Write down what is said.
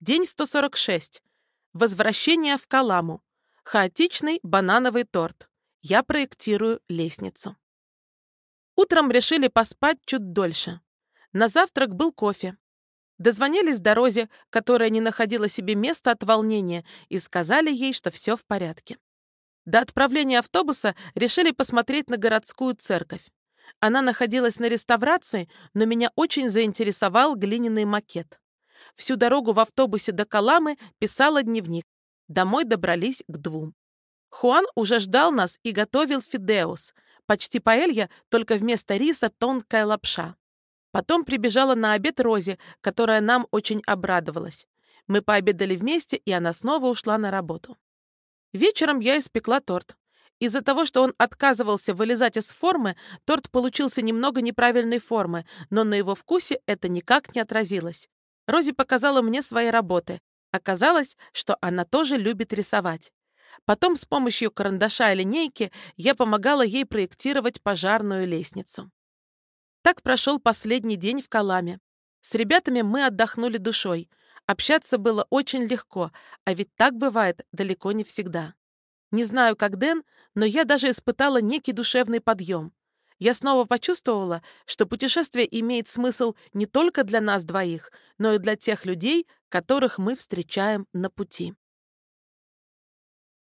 День 146. Возвращение в Каламу. Хаотичный банановый торт. Я проектирую лестницу. Утром решили поспать чуть дольше. На завтрак был кофе. Дозвонились Дорозе, которая не находила себе места от волнения, и сказали ей, что все в порядке. До отправления автобуса решили посмотреть на городскую церковь. Она находилась на реставрации, но меня очень заинтересовал глиняный макет. Всю дорогу в автобусе до Каламы писала дневник. Домой добрались к двум. Хуан уже ждал нас и готовил фидеус. Почти паэлья, только вместо риса тонкая лапша. Потом прибежала на обед Рози, которая нам очень обрадовалась. Мы пообедали вместе, и она снова ушла на работу. Вечером я испекла торт. Из-за того, что он отказывался вылезать из формы, торт получился немного неправильной формы, но на его вкусе это никак не отразилось. Рози показала мне свои работы. Оказалось, что она тоже любит рисовать. Потом с помощью карандаша и линейки я помогала ей проектировать пожарную лестницу. Так прошел последний день в Каламе. С ребятами мы отдохнули душой. Общаться было очень легко, а ведь так бывает далеко не всегда. Не знаю, как Дэн, но я даже испытала некий душевный подъем я снова почувствовала, что путешествие имеет смысл не только для нас двоих, но и для тех людей, которых мы встречаем на пути.